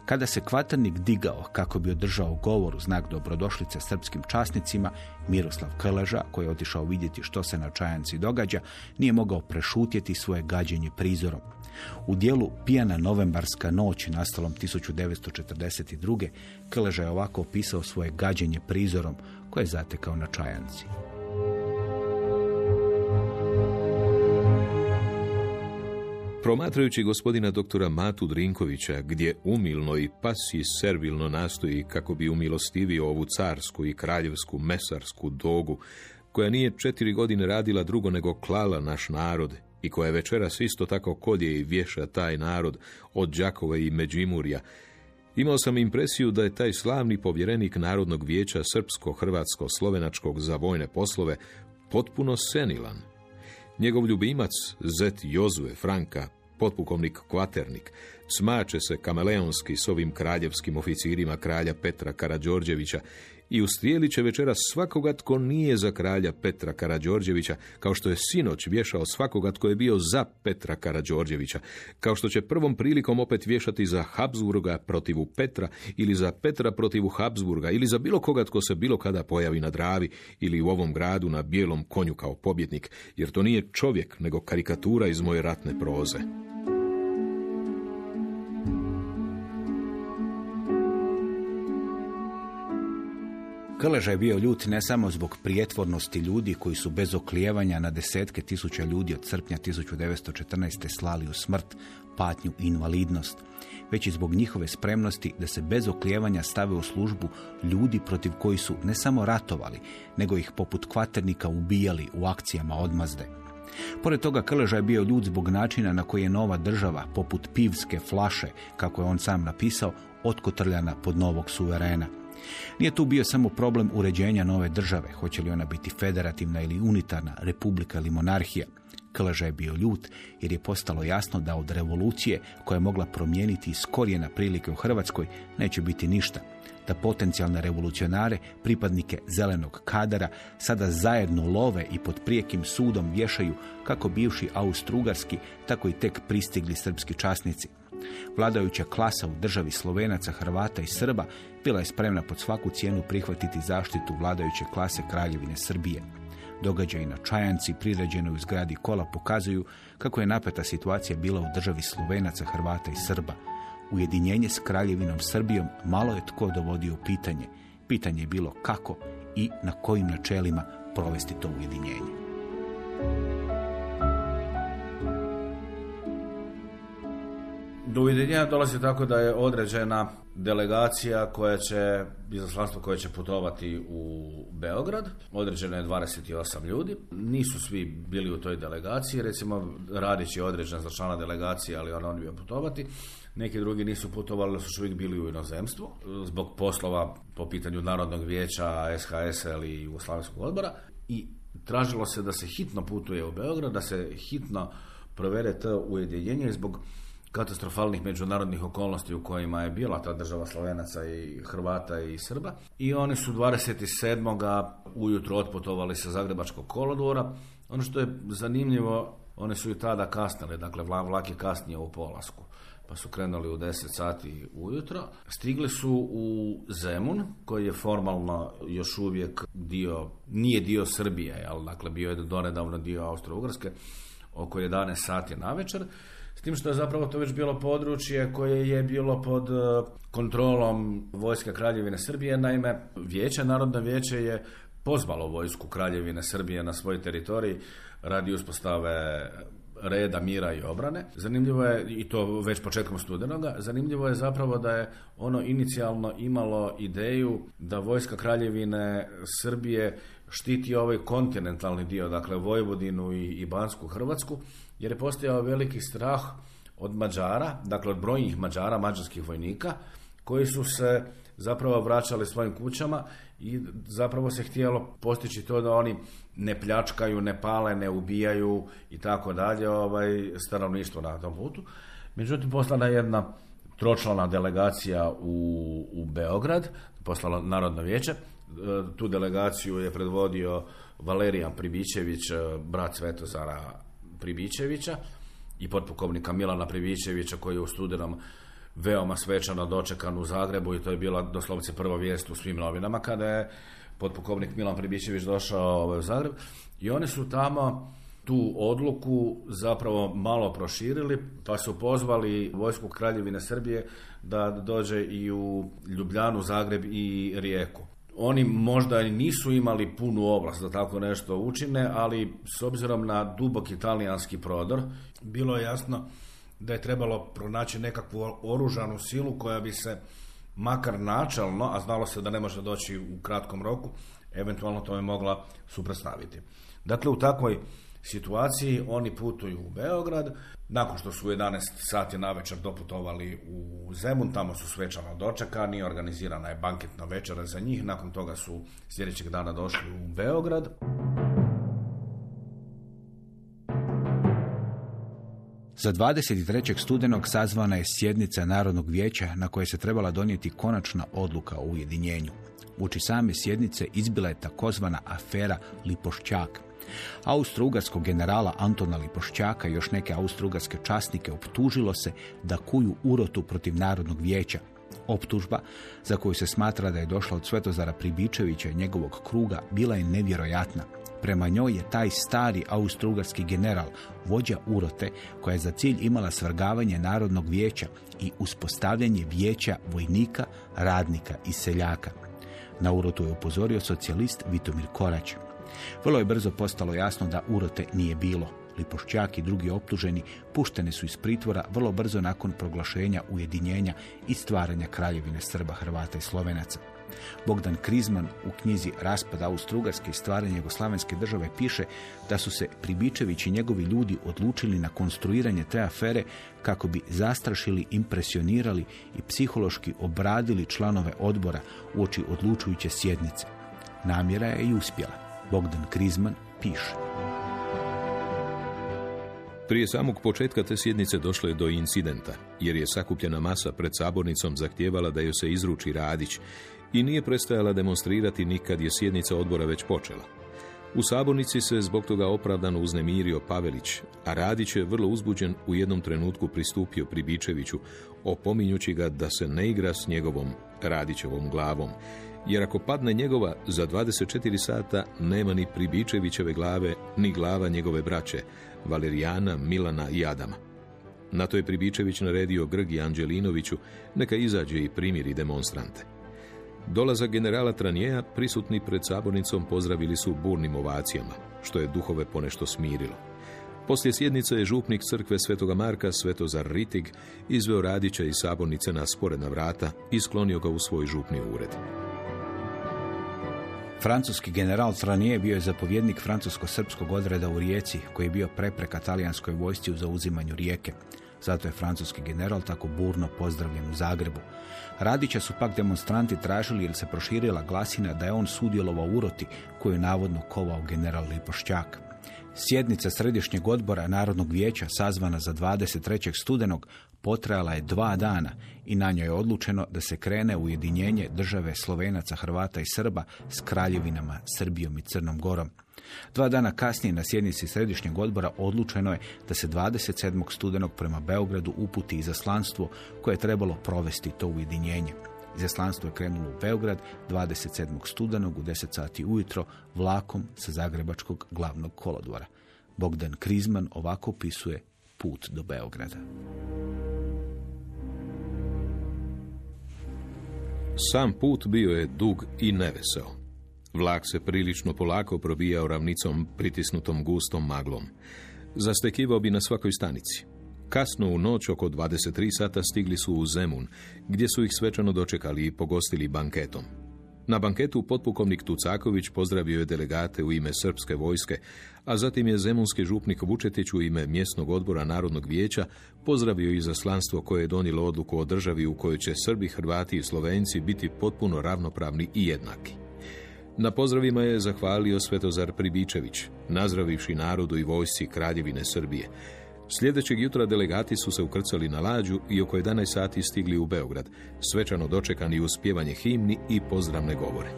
Kada se kvaternik digao kako bi održao govor u znak dobrodošlice srpskim časnicima, Miroslav Krleža, koji je otišao vidjeti što se na Čajanci događa, nije mogao prešutjeti svoje gađenje prizorom. U dijelu Pijana novembarska noć, nastalom 1942. Krleža je ovako opisao svoje gađenje prizorom koje je zatekao na Čajanci. Promatrajući gospodina doktora Matu Drinkovića, gdje umilno i pasi servilno nastoji kako bi umilostivio ovu carsku i kraljevsku mesarsku dogu, koja nije četiri godine radila drugo nego klala naš narod i koja večeras isto tako kolje i vješa taj narod od Đakova i Međimurja, Imao sam impresiju da je taj slavni povjerenik Narodnog vijeća Srpsko-Hrvatsko-Slovenačkog za vojne poslove potpuno senilan – Njegov ljubimac, zet Jozue Franka, potpukovnik Kvaternik, smače se kameleonski s ovim kraljevskim oficirima kralja Petra Karađorđevića i ustrijelit će večeras svakoga tko nije za kralja Petra Karađorđevića, kao što je sinoć vješao svakoga tko je bio za Petra Karađorđevića, kao što će prvom prilikom opet vješati za Habsburga protivu Petra ili za Petra protivu Habsburga ili za bilo koga tko se bilo kada pojavi na Dravi ili u ovom gradu na bijelom konju kao pobjednik, jer to nije čovjek nego karikatura iz moje ratne proze. Krleža je bio ljut ne samo zbog prijetvornosti ljudi koji su bez oklijevanja na desetke tisuća ljudi od srpnja 1914. slali u smrt, patnju i invalidnost, već i zbog njihove spremnosti da se bez oklijevanja stave u službu ljudi protiv koji su ne samo ratovali, nego ih poput kvaternika ubijali u akcijama odmazde. Pored toga Krleža je bio ljud zbog načina na koji je nova država, poput pivske flaše, kako je on sam napisao, otkotrljana pod novog suverena – nije tu bio samo problem uređenja nove države, hoće li ona biti federativna ili unitarna, republika ili monarhija. Krleža je bio ljut jer je postalo jasno da od revolucije koja je mogla promijeniti iz korijena prilike u Hrvatskoj neće biti ništa. Da potencijalne revolucionare, pripadnike zelenog kadara, sada zajedno love i pod prijekim sudom vješaju kako bivši austrugarski, tako i tek pristigli srpski časnici. Vladajuća klasa u državi Slovenaca, Hrvata i Srba bila je spremna pod svaku cijenu prihvatiti zaštitu vladajuće klase Kraljevine Srbije. Događaji na Čajanci, priređenoj u zgradi kola, pokazuju kako je napeta situacija bila u državi Slovenaca, Hrvata i Srba. Ujedinjenje s Kraljevinom Srbijom malo je tko dovodio u pitanje. Pitanje je bilo kako i na kojim načelima provesti to ujedinjenje. Do ujedinjenja dolazi tako da je određena delegacija koja će, izaslanstvo koje će putovati u Beograd, određeno je 28 ljudi, nisu svi bili u toj delegaciji, recimo Radić je određen za člana delegacije, ali on, on bio putovati, neki drugi nisu putovali, ali su uvijek bili u inozemstvu, zbog poslova po pitanju Narodnog vijeća, SHS ili Jugoslavenskog odbora. I tražilo se da se hitno putuje u Beograd, da se hitno provede to ujedinjenje zbog katastrofalnih međunarodnih okolnosti u kojima je bila ta država Slovenaca i Hrvata i Srba. I oni su 27. ujutro otputovali sa Zagrebačkog kolodvora. Ono što je zanimljivo, oni su i tada kasnili, dakle vla- vlak je kasnije u polasku. Pa su krenuli u 10 sati ujutro. Stigli su u Zemun, koji je formalno još uvijek dio, nije dio Srbije, jel? dakle bio je donedavno dio Austro-Ugrske, oko 11 sati na večer. Tim što je zapravo to već bilo područje koje je bilo pod e, kontrolom vojske Kraljevine Srbije. Naime, vijeće, Narodno vijeće je pozvalo vojsku Kraljevine Srbije na svoj teritorij radi uspostave reda, mira i obrane. Zanimljivo je, i to već početkom studenoga, zanimljivo je zapravo da je ono inicijalno imalo ideju da vojska Kraljevine Srbije štiti ovaj kontinentalni dio, dakle Vojvodinu i, i Bansku Hrvatsku, jer je postojao veliki strah od Mađara, dakle od brojnih Mađara, mađarskih vojnika, koji su se zapravo vraćali svojim kućama i zapravo se htjelo postići to da oni ne pljačkaju, ne pale, ne ubijaju i tako dalje ovaj, stanovništvo na tom putu. Međutim, poslana je jedna tročlana delegacija u, u Beograd, poslalo Narodno vijeće. E, Tu delegaciju je predvodio Valerijan Pribičević, e, brat Svetozara Pribičevića i potpukovnika Milana Pribičevića koji je u studenom veoma svečano dočekan u Zagrebu i to je bila doslovce prva vijest u svim novinama kada je potpukovnik Milan Pribičević došao u Zagreb i oni su tamo tu odluku zapravo malo proširili, pa su pozvali vojsku Kraljevine Srbije da dođe i u Ljubljanu, Zagreb i Rijeku. Oni možda i nisu imali punu ovlast da tako nešto učine, ali s obzirom na duboki talijanski prodor, bilo je jasno da je trebalo pronaći nekakvu oružanu silu koja bi se makar načalno, a znalo se da ne može doći u kratkom roku, eventualno tome mogla suprotstaviti. Dakle, u takvoj situaciji oni putuju u Beograd, nakon što su u 11 sati na večer doputovali u Zemun, tamo su svečano dočekani, organizirana je banketna večera za njih, nakon toga su sljedećeg dana došli u Beograd. Za 23. studenog sazvana je sjednica Narodnog vijeća na kojoj se trebala donijeti konačna odluka o ujedinjenju. Uči same sjednice izbila je takozvana afera Lipošćak. Austro-ugarskog generala Antona Lipošćaka i još neke austro-ugarske časnike optužilo se da kuju urotu protiv Narodnog vijeća. Optužba, za koju se smatra da je došla od Svetozara Pribičevića i njegovog kruga, bila je nevjerojatna. Prema njoj je taj stari austrougarski general, vođa urote, koja je za cilj imala svrgavanje Narodnog vijeća i uspostavljanje vijeća vojnika, radnika i seljaka. Na urotu je upozorio socijalist Vitomir Korać. Vrlo je brzo postalo jasno da urote nije bilo. Lipošćak i drugi optuženi pušteni su iz pritvora vrlo brzo nakon proglašenja ujedinjenja i stvaranja kraljevine Srba, Hrvata i Slovenaca. Bogdan Krizman u knjizi Raspad Austrougarske i stvaranje Jugoslavenske države piše da su se Pribičević i njegovi ljudi odlučili na konstruiranje te afere kako bi zastrašili, impresionirali i psihološki obradili članove odbora uoči odlučujuće sjednice. Namjera je i uspjela. Bogdan Krizman piše. Prije samog početka te sjednice došlo je do incidenta, jer je sakupljena masa pred sabornicom zahtijevala da joj se izruči Radić i nije prestajala demonstrirati nikad je sjednica odbora već počela. U sabornici se zbog toga opravdano uznemirio Pavelić, a Radić je vrlo uzbuđen u jednom trenutku pristupio Pribičeviću, opominjući ga da se ne igra s njegovom Radićevom glavom, jer ako padne njegova, za 24 sata nema ni Pribičevićeve glave, ni glava njegove braće, Valerijana, Milana i Adama. Na to je Pribičević naredio Grgi Anđelinoviću neka izađe i primiri demonstrante. Dolazak generala Tranjeja prisutni pred sabornicom pozdravili su burnim ovacijama, što je duhove ponešto smirilo. Poslije sjednice je župnik crkve Svetoga Marka, Svetozar Ritig, izveo Radića iz sabornice na sporedna vrata i sklonio ga u svoj župni ured. Francuski general Tranier bio je zapovjednik francusko-srpskog odreda u Rijeci, koji je bio prepreka talijanskoj vojsci u zauzimanju rijeke. Zato je francuski general tako burno pozdravljen u Zagrebu. Radića su pak demonstranti tražili jer se proširila glasina da je on sudjelovao uroti koju je navodno kovao general Lipošćak. Sjednica Središnjeg odbora Narodnog vijeća sazvana za 23. studenog potrajala je dva dana i na njoj je odlučeno da se krene ujedinjenje države Slovenaca, Hrvata i Srba s kraljevinama Srbijom i Crnom Gorom. Dva dana kasnije na sjednici Središnjeg odbora odlučeno je da se 27. studenog prema Beogradu uputi izaslanstvo koje je trebalo provesti to ujedinjenje. Izaslanstvo je krenulo u Beograd 27. studenog u 10 sati ujutro vlakom sa Zagrebačkog glavnog kolodvora. Bogdan Krizman ovako opisuje put do Beograda. Sam put bio je dug i neveseo. Vlak se prilično polako probijao ravnicom pritisnutom gustom maglom. Zastekivao bi na svakoj stanici. Kasno u noć oko 23 sata stigli su u Zemun, gdje su ih svečano dočekali i pogostili banketom. Na banketu potpukovnik Tucaković pozdravio je delegate u ime srpske vojske, a zatim je zemunski župnik Vučetić u ime mjesnog odbora Narodnog vijeća pozdravio i zaslanstvo koje je donijelo odluku o državi u kojoj će Srbi, Hrvati i Slovenci biti potpuno ravnopravni i jednaki. Na pozdravima je zahvalio Svetozar Pribičević, nazdravivši narodu i vojsci Kraljevine Srbije. Sljedećeg jutra delegati su se ukrcali na lađu i oko 11 sati stigli u Beograd, svečano dočekani uz pjevanje himni i pozdravne govore.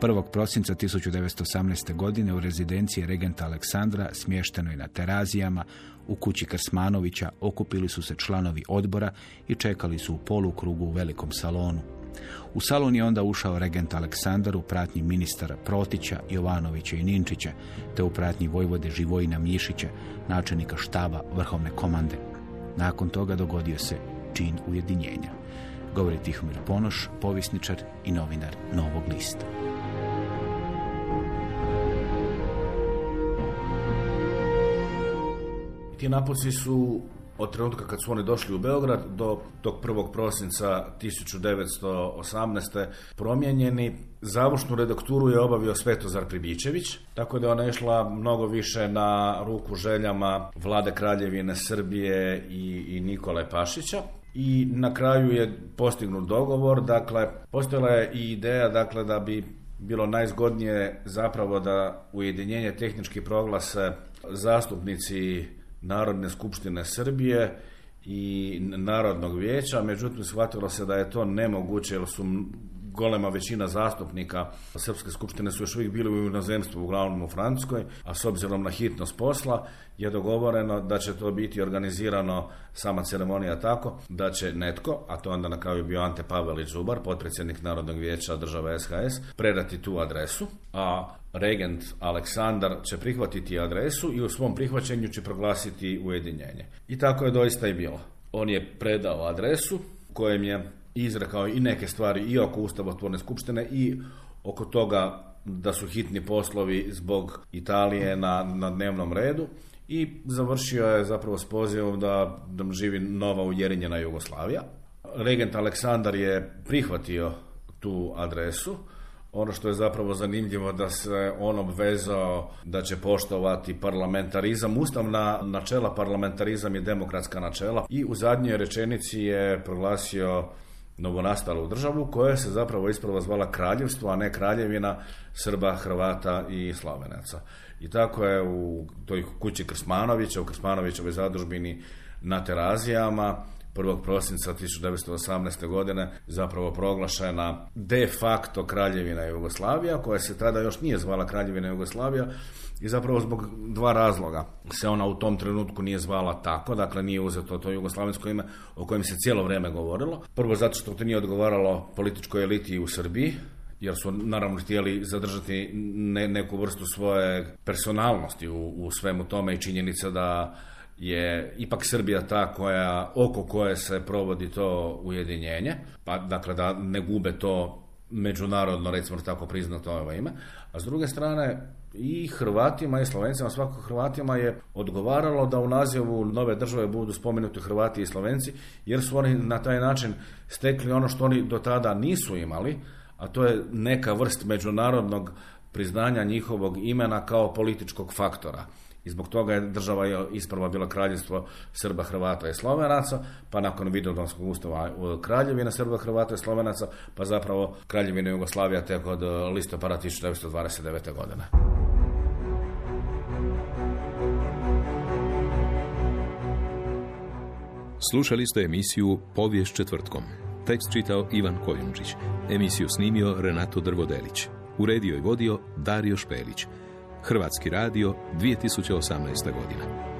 1. prosinca 1918. godine u rezidenciji regenta Aleksandra, smještenoj na terazijama, u kući Krsmanovića, okupili su se članovi odbora i čekali su u polukrugu u velikom salonu. U salon je onda ušao regent Aleksandar u pratnji ministara Protića, Jovanovića i Ninčića, te u pratnji vojvode Živojina Mišića, načelnika štaba vrhovne komande. Nakon toga dogodio se čin ujedinjenja. Govori Tihomir Ponoš, povisničar i novinar Novog lista. Ti napoci su od trenutka kad su oni došli u Beograd do tog 1. prosinca 1918. promijenjeni. Završnu redakturu je obavio Svetozar Pribičević, tako da je ona išla mnogo više na ruku željama vlade Kraljevine Srbije i, i Nikole Pašića. I na kraju je postignut dogovor, dakle, postojala je i ideja dakle, da bi bilo najzgodnije zapravo da ujedinjenje tehnički proglase zastupnici Narodne skupštine Srbije i Narodnog vijeća, međutim shvatilo se da je to nemoguće jer su golema većina zastupnika Srpske skupštine su još uvijek bili u inozemstvu, uglavnom u Francuskoj, a s obzirom na hitnost posla je dogovoreno da će to biti organizirano sama ceremonija tako da će netko, a to onda na kraju bio Ante Pavelić Zubar, potpredsjednik Narodnog vijeća države SHS, predati tu adresu, a regent Aleksandar će prihvatiti adresu i u svom prihvaćenju će proglasiti ujedinjenje. I tako je doista i bilo. On je predao adresu kojem je izrekao i neke stvari i oko Ustavotvorne skupštine i oko toga da su hitni poslovi zbog Italije na, na dnevnom redu i završio je zapravo s pozivom da, da živi nova ujedinjena Jugoslavija. Regent Aleksandar je prihvatio tu adresu, ono što je zapravo zanimljivo da se on obvezao da će poštovati parlamentarizam, ustavna načela parlamentarizam i demokratska načela i u zadnjoj rečenici je proglasio novonastalu državu koja se zapravo ispravo zvala kraljevstvo, a ne kraljevina Srba, Hrvata i Slavenaca. I tako je u toj kući Krsmanovića, u Krsmanovićevoj zadužbini na Terazijama, 1. prosinca 1918. godine zapravo proglašena de facto kraljevina Jugoslavija, koja se tada još nije zvala kraljevina Jugoslavija, i zapravo zbog dva razloga se ona u tom trenutku nije zvala tako, dakle nije uzeto to jugoslavensko ime o kojem se cijelo vrijeme govorilo. Prvo zato što to nije odgovaralo političkoj eliti u Srbiji, jer su naravno htjeli zadržati ne, neku vrstu svoje personalnosti u, u svemu tome i činjenica da je ipak Srbija ta koja, oko koje se provodi to ujedinjenje, pa dakle da ne gube to međunarodno, recimo tako priznato ovo ime, a s druge strane i Hrvatima i Slovencima, svakog Hrvatima je odgovaralo da u nazivu nove države budu spomenuti Hrvati i Slovenci, jer su oni na taj način stekli ono što oni do tada nisu imali, a to je neka vrst međunarodnog priznanja njihovog imena kao političkog faktora. I zbog toga je država isprva bila kraljevstvo Srba, Hrvata i Slovenaca, pa nakon Vidovdanskog ustava e, kraljevina Srba, Hrvata i Slovenaca, pa zapravo kraljevina Jugoslavija tek od e, listopada 1929. godine. Slušali ste emisiju Povijest četvrtkom. Tekst čitao Ivan Kojundžić. Emisiju snimio Renato Drvodelić. Uredio i vodio Dario Špelić. Hrvatski radio 2018. godina.